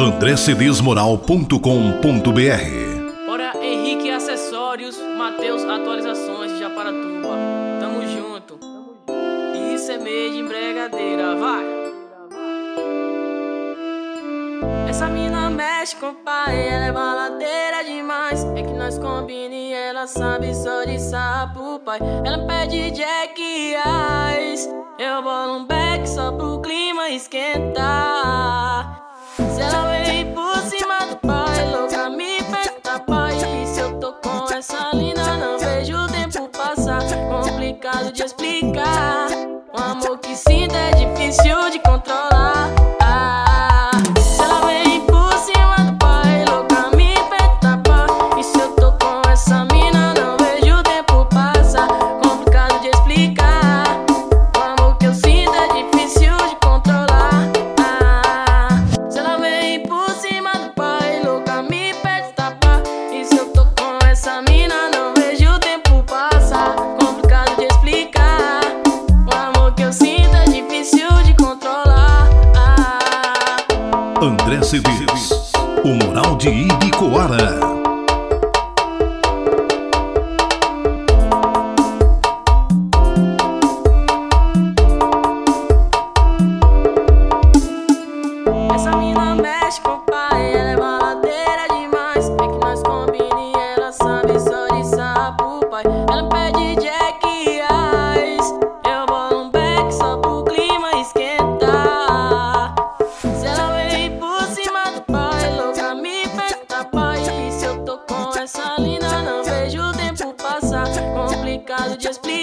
andrecedesmoral.com.br Ora Henrique Acessórios, Mateus Atualizações de Japaratuba. Tamo junto. Isso é meio de empregadeira, vai. Essa mina mexe com o pai, ela é baladeira demais. É que nós combina e ela sabe só de sapo, pai. Ela pede Jack Ice. Eu bolo um back só pro clima esquentar. Se ela de explicar. O amor que sinto é difícil André Cedês, o Moral de Ibicoara. just please.